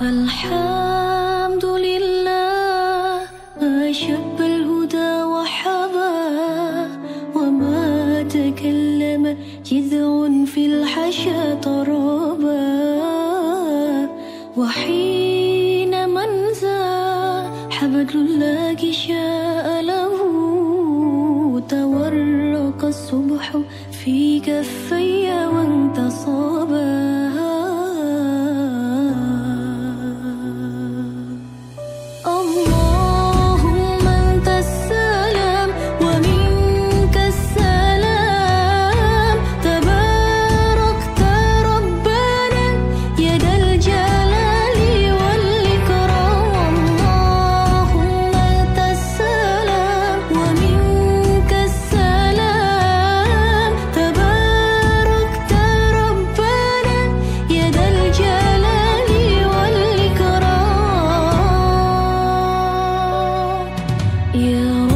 الحمد لله ما وحين منزى حبل الله شاء له. تورق الصبح في كفي وانتصابا يا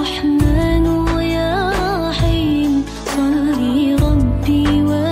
رحمن يا رحيم صلي ربي و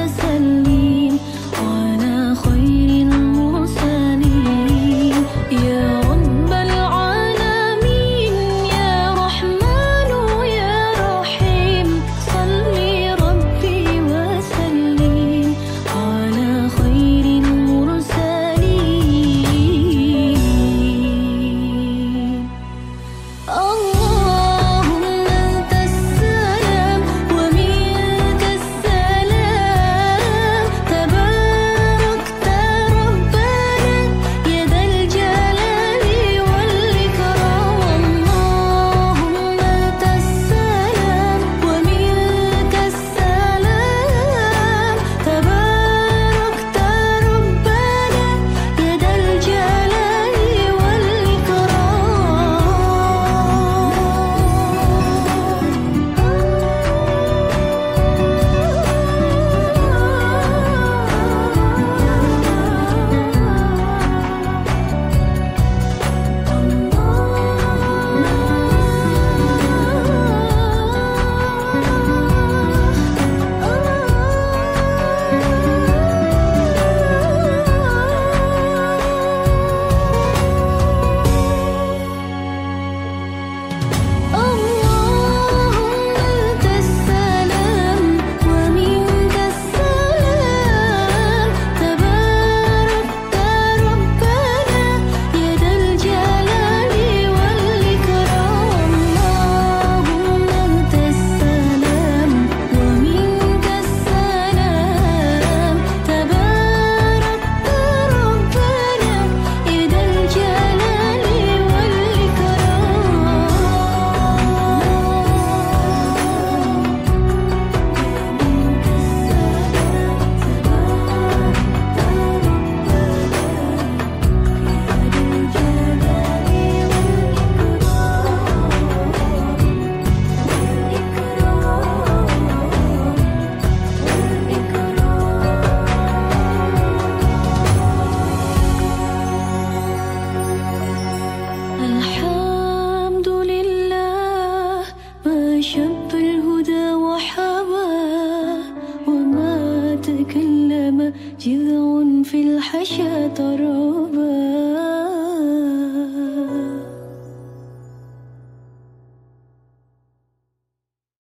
جذع في الحشا ترابا.